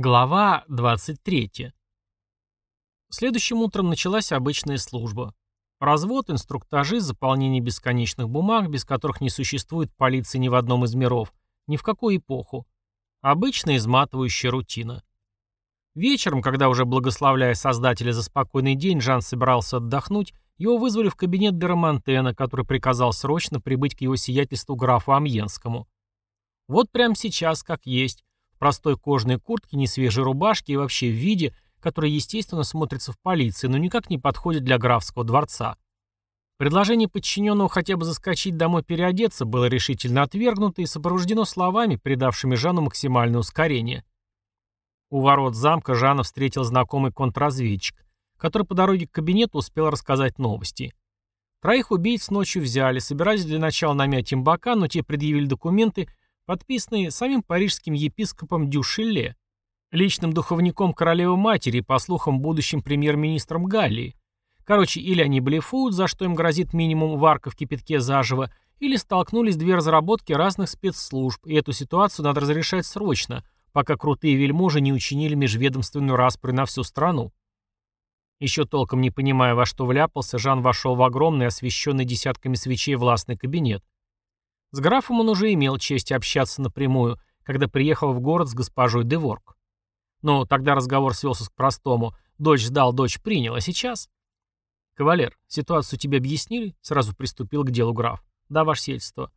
Глава 23. Следующим утром началась обычная служба. Развод, инструктажи, заполнение бесконечных бумаг, без которых не существует полиции ни в одном из миров, ни в какую эпоху. Обычная изматывающая рутина. Вечером, когда уже благословляя Создателя за спокойный день, Жан собирался отдохнуть, его вызвали в кабинет Дерамонтена, который приказал срочно прибыть к его сиятельству графу Амьенскому. Вот прямо сейчас, как есть, простой кожаной куртке, несвежей рубашке и вообще в виде, который, естественно, смотрится в полиции, но никак не подходит для графского дворца. Предложение подчиненного хотя бы заскочить домой переодеться было решительно отвергнуто и сопровождено словами, придавшими Жану максимальное ускорение. У ворот замка Жана встретил знакомый контрразведчик, который по дороге к кабинету успел рассказать новости. Троих убийц ночью взяли, собирались для начала намять им бока, но те предъявили документы, подписанный самим парижским епископом Дюшеле, личным духовником королевы-матери по слухам, будущим премьер-министром Галлии. Короче, или они блефуют, за что им грозит минимум варка в кипятке заживо, или столкнулись две разработки разных спецслужб, и эту ситуацию надо разрешать срочно, пока крутые вельможи не учинили межведомственную распры на всю страну. Еще толком не понимая, во что вляпался, Жан вошел в огромный, освещенный десятками свечей властный кабинет. С графом он уже имел честь общаться напрямую, когда приехал в город с госпожой Деворк. Но тогда разговор свелся к простому. Дочь сдал, дочь принял, а сейчас... «Кавалер, ситуацию тебе объяснили?» Сразу приступил к делу граф. «Да, ваше сельство.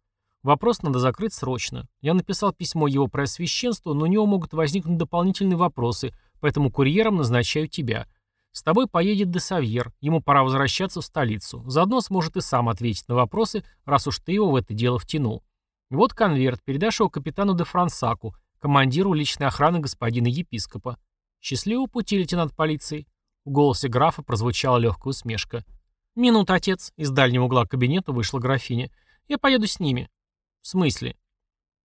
Вопрос надо закрыть срочно. Я написал письмо его преосвященству, но у него могут возникнуть дополнительные вопросы, поэтому курьером назначаю тебя. С тобой поедет Десавьер, ему пора возвращаться в столицу. Заодно сможет и сам ответить на вопросы, раз уж ты его в это дело втянул. Вот конверт, передашь его капитану де Франсаку, командиру личной охраны господина епископа. Счастливого пути, лейтенант полиции. В голосе графа прозвучала легкая усмешка. «Минут, отец!» Из дальнего угла кабинета вышла графиня. «Я поеду с ними». «В смысле?»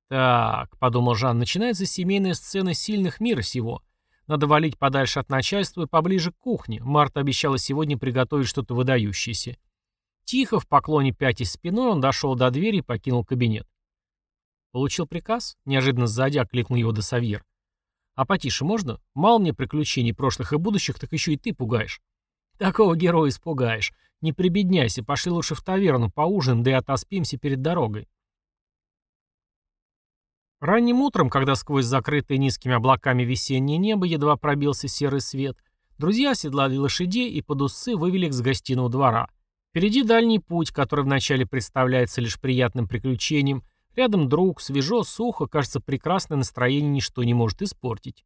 «Так», — подумал Жан, — начинается семейная сцена сильных мира сего. Надо валить подальше от начальства и поближе к кухне. Марта обещала сегодня приготовить что-то выдающееся. Тихо, в поклоне пятясь спиной, он дошел до двери и покинул кабинет. «Получил приказ?» — неожиданно сзади окликнул его Досавьер. «А потише можно? Мало мне приключений прошлых и будущих, так еще и ты пугаешь». «Такого героя испугаешь. Не прибедняйся, пошли лучше в таверну, поужинаем, да и отоспимся перед дорогой». Ранним утром, когда сквозь закрытое низкими облаками весеннее небо едва пробился серый свет, друзья оседлали лошадей и под усы вывели их с гостиного двора. Впереди дальний путь, который вначале представляется лишь приятным приключением, рядом друг, свежо, сухо, кажется, прекрасное настроение ничто не может испортить.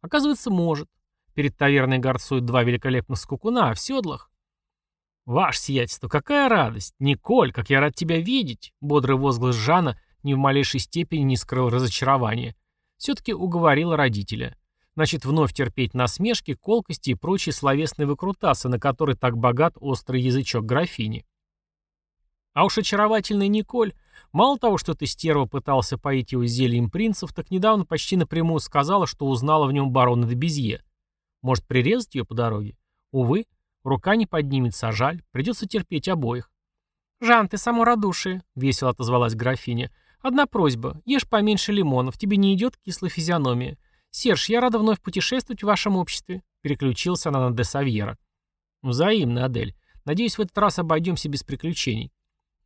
Оказывается, может. Перед таверной горцуют два великолепных скукуна, а в седлах «Ваше сиятельство, какая радость! Николь, как я рад тебя видеть!» Бодрый возглас Жана ни в малейшей степени не скрыл разочарования. Все-таки уговорил родителя. Значит, вновь терпеть насмешки, колкости и прочие словесные выкрутасы, на которые так богат острый язычок графини. А уж очаровательный Николь, мало того, что ты стерва пытался поить его зельем принцев, так недавно почти напрямую сказала, что узнала в нем барона де Безье. Может, прирезать ее по дороге? Увы, рука не поднимется, а жаль, придется терпеть обоих. «Жан, ты само радушие», — весело отозвалась графиня. Одна просьба. Ешь поменьше лимонов, тебе не идет кислая физиономия. Серж, я рада вновь путешествовать в вашем обществе. Переключился она на де Савьера. Взаимно, Адель. Надеюсь, в этот раз обойдемся без приключений.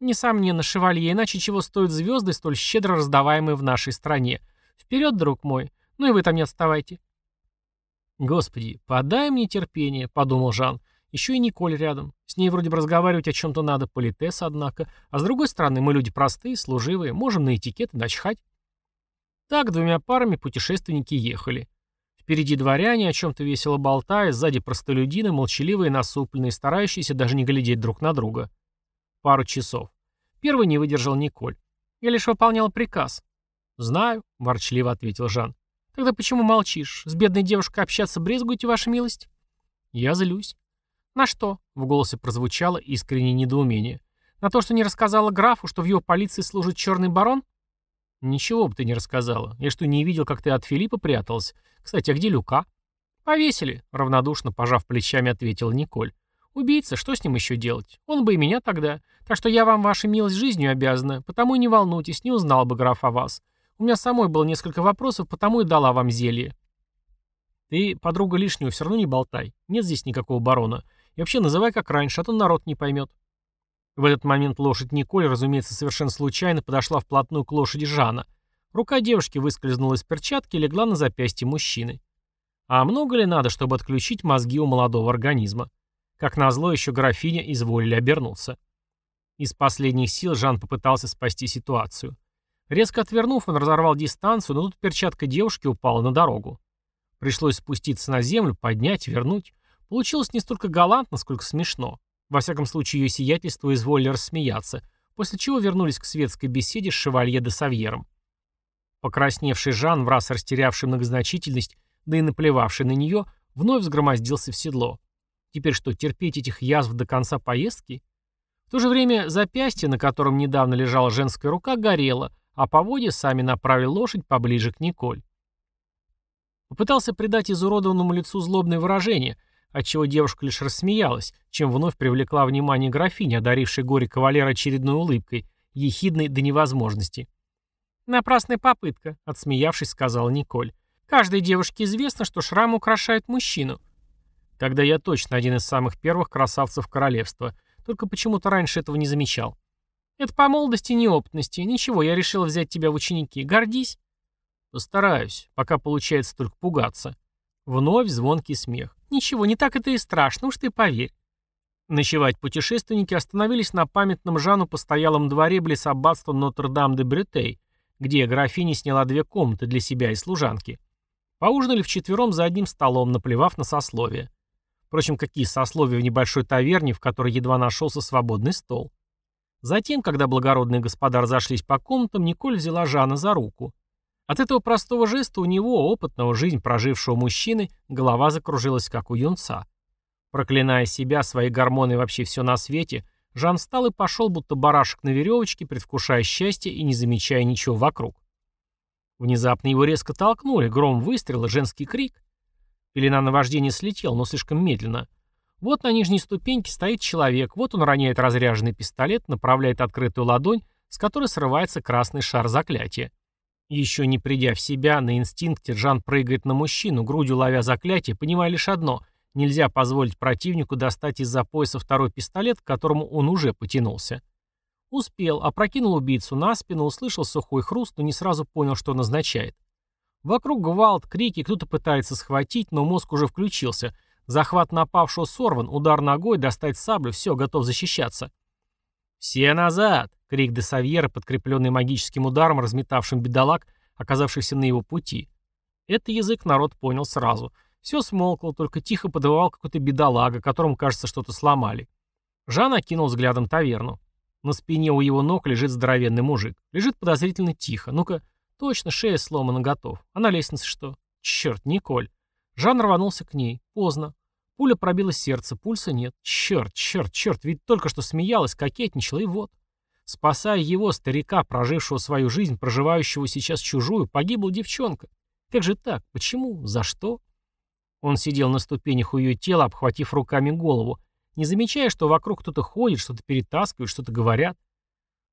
Несомненно, шевалье, иначе чего стоят звезды, столь щедро раздаваемые в нашей стране. Вперед, друг мой. Ну и вы там не отставайте. Господи, подай мне терпение, подумал Жан. Еще и Николь рядом. С ней вроде бы разговаривать о чем-то надо, политес, однако. А с другой стороны, мы люди простые, служивые, можем на этикет начхать. Так двумя парами путешественники ехали. Впереди дворяне, о чем-то весело болтая, сзади простолюдины, молчаливые, насупленные, старающиеся даже не глядеть друг на друга. Пару часов. Первый не выдержал Николь. Я лишь выполнял приказ. «Знаю», — ворчливо ответил Жан. «Тогда почему молчишь? С бедной девушкой общаться брезгуете, ваша милость?» «Я злюсь. «На что?» — в голосе прозвучало искреннее недоумение. «На то, что не рассказала графу, что в его полиции служит черный барон?» «Ничего бы ты не рассказала. Я что, не видел, как ты от Филиппа пряталась? Кстати, а где Люка?» «Повесили», — равнодушно пожав плечами, ответил Николь. «Убийца, что с ним еще делать? Он бы и меня тогда. Так что я вам, ваша милость, жизнью обязана, потому и не волнуйтесь, не узнал бы граф о вас. У меня самой было несколько вопросов, потому и дала вам зелье». Ты, подруга, лишнего все равно не болтай. Нет здесь никакого барона. И вообще называй как раньше, а то народ не поймет. В этот момент лошадь Николь, разумеется, совершенно случайно подошла вплотную к лошади Жана. Рука девушки выскользнула из перчатки и легла на запястье мужчины. А много ли надо, чтобы отключить мозги у молодого организма? Как назло, еще графиня изволили обернуться. Из последних сил Жан попытался спасти ситуацию. Резко отвернув, он разорвал дистанцию, но тут перчатка девушки упала на дорогу. Пришлось спуститься на землю, поднять, вернуть. Получилось не столько галантно, сколько смешно. Во всяком случае, ее сиятельство изволили рассмеяться, после чего вернулись к светской беседе с шевалье де Савьером. Покрасневший Жан, в раз растерявший многозначительность, да и наплевавший на нее, вновь взгромоздился в седло. Теперь что, терпеть этих язв до конца поездки? В то же время запястье, на котором недавно лежала женская рука, горело, а поводья сами направили лошадь поближе к Николь. Попытался придать изуродованному лицу злобное выражение, отчего девушка лишь рассмеялась, чем вновь привлекла внимание графини, одарившей горе кавалера очередной улыбкой, ехидной до невозможности. «Напрасная попытка», — отсмеявшись, сказала Николь. «Каждой девушке известно, что шрам украшает мужчину». «Тогда я точно один из самых первых красавцев королевства, только почему-то раньше этого не замечал». «Это по молодости и неопытности. Ничего, я решил взять тебя в ученики. Гордись». «Постараюсь, пока получается только пугаться». Вновь звонкий смех. Ничего, не так это и страшно, уж ты поверь. Ночевать путешественники остановились на памятном Жану постоялом дворе близ аббатства Нотр-Дам-де-Бретей, где графиня сняла две комнаты для себя и служанки. Поужинали вчетвером за одним столом, наплевав на сословие. Впрочем, какие сословия в небольшой таверне, в которой едва нашелся свободный стол. Затем, когда благородные господа разошлись по комнатам, Николь взяла Жана за руку. От этого простого жеста у него, опытного жизнь прожившего мужчины, голова закружилась, как у юнца. Проклиная себя, свои гормоны и вообще все на свете, Жан встал и пошел, будто барашек на веревочке, предвкушая счастье и не замечая ничего вокруг. Внезапно его резко толкнули, гром выстрела, женский крик. Пелена на вождение слетел, но слишком медленно. Вот на нижней ступеньке стоит человек, вот он роняет разряженный пистолет, направляет открытую ладонь, с которой срывается красный шар заклятия. Еще не придя в себя, на инстинкте Жан прыгает на мужчину, грудью ловя заклятие, понимая лишь одно — нельзя позволить противнику достать из-за пояса второй пистолет, к которому он уже потянулся. Успел, опрокинул убийцу на спину, услышал сухой хруст, но не сразу понял, что он означает. Вокруг гвалт, крики, кто-то пытается схватить, но мозг уже включился. Захват напавшего сорван, удар ногой, достать саблю, все, готов защищаться. «Все назад!» — крик де Савьера, подкрепленный магическим ударом, разметавшим бедолаг, оказавшихся на его пути. Это язык народ понял сразу. Все смолкло, только тихо подавал какой-то бедолага, которому, кажется, что-то сломали. Жан окинул взглядом таверну. На спине у его ног лежит здоровенный мужик. Лежит подозрительно тихо. Ну-ка, точно, шея сломана, готов. А на лестнице что? Черт, Николь. Жан рванулся к ней. Поздно. Пуля пробила сердце, пульса нет. Черт, черт, черт, ведь только что смеялась, кокетничала, и вот. Спасая его, старика, прожившего свою жизнь, проживающего сейчас чужую, погибла девчонка. Как же так? Почему? За что? Он сидел на ступенях у ее тела, обхватив руками голову, не замечая, что вокруг кто-то ходит, что-то перетаскивает, что-то говорят.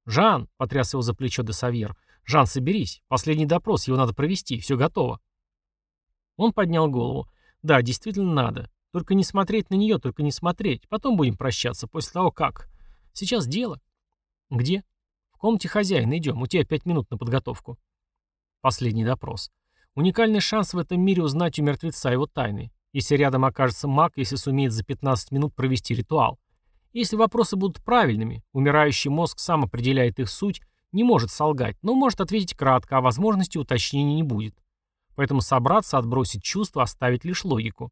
«Жан!» — потряс его за плечо де Савьер. «Жан, соберись. Последний допрос, его надо провести. Все готово». Он поднял голову. «Да, действительно надо. Только не смотреть на нее, только не смотреть. Потом будем прощаться, после того как. Сейчас дело. Где? В комнате хозяина идем. У тебя пять минут на подготовку. Последний допрос. Уникальный шанс в этом мире узнать у мертвеца его тайны. Если рядом окажется маг, если сумеет за 15 минут провести ритуал. Если вопросы будут правильными, умирающий мозг сам определяет их суть, не может солгать, но может ответить кратко, а возможности уточнений не будет. Поэтому собраться, отбросить чувства, оставить лишь логику.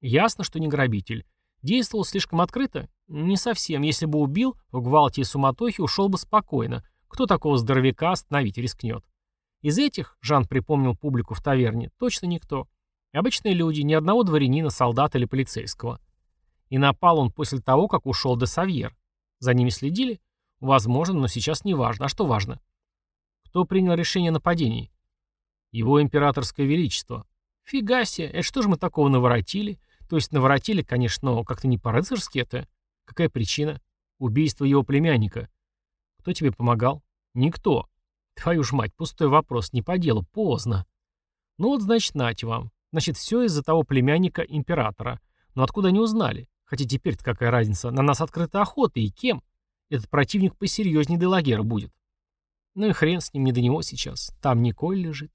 Ясно, что не грабитель. Действовал слишком открыто? Не совсем. Если бы убил, в гвалте и суматохе ушел бы спокойно. Кто такого здоровяка остановить рискнет? Из этих, Жан припомнил публику в таверне, точно никто. Обычные люди, ни одного дворянина, солдата или полицейского. И напал он после того, как ушел де Савьер. За ними следили? Возможно, но сейчас не важно. А что важно? Кто принял решение о нападении? Его императорское величество. Фига себе, это что же мы такого наворотили? То есть наворотили, конечно, но как-то не по-рыцарски это. Какая причина? Убийство его племянника. Кто тебе помогал? Никто. Твою ж мать, пустой вопрос, не по делу, поздно. Ну вот, значит, нате вам. Значит, все из-за того племянника императора. Но откуда они узнали? Хотя теперь-то какая разница? На нас открыта охота, и кем? Этот противник посерьезнее Делагера будет. Ну и хрен с ним, не до него сейчас. Там Николь лежит.